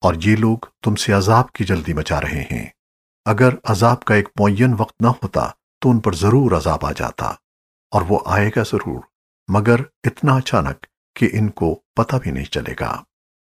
اور یہ لوگ تم سے عذاب کی جلدی مچا رہے ہیں۔ اگر عذاب کا ایک معین وقت نہ ہوتا تو ان پر ضرور عذاب آ جاتا اور وہ آئے گا ضرور، مگر اتنا اچانک کہ ان کو پتہ بھی نہیں چلے گا۔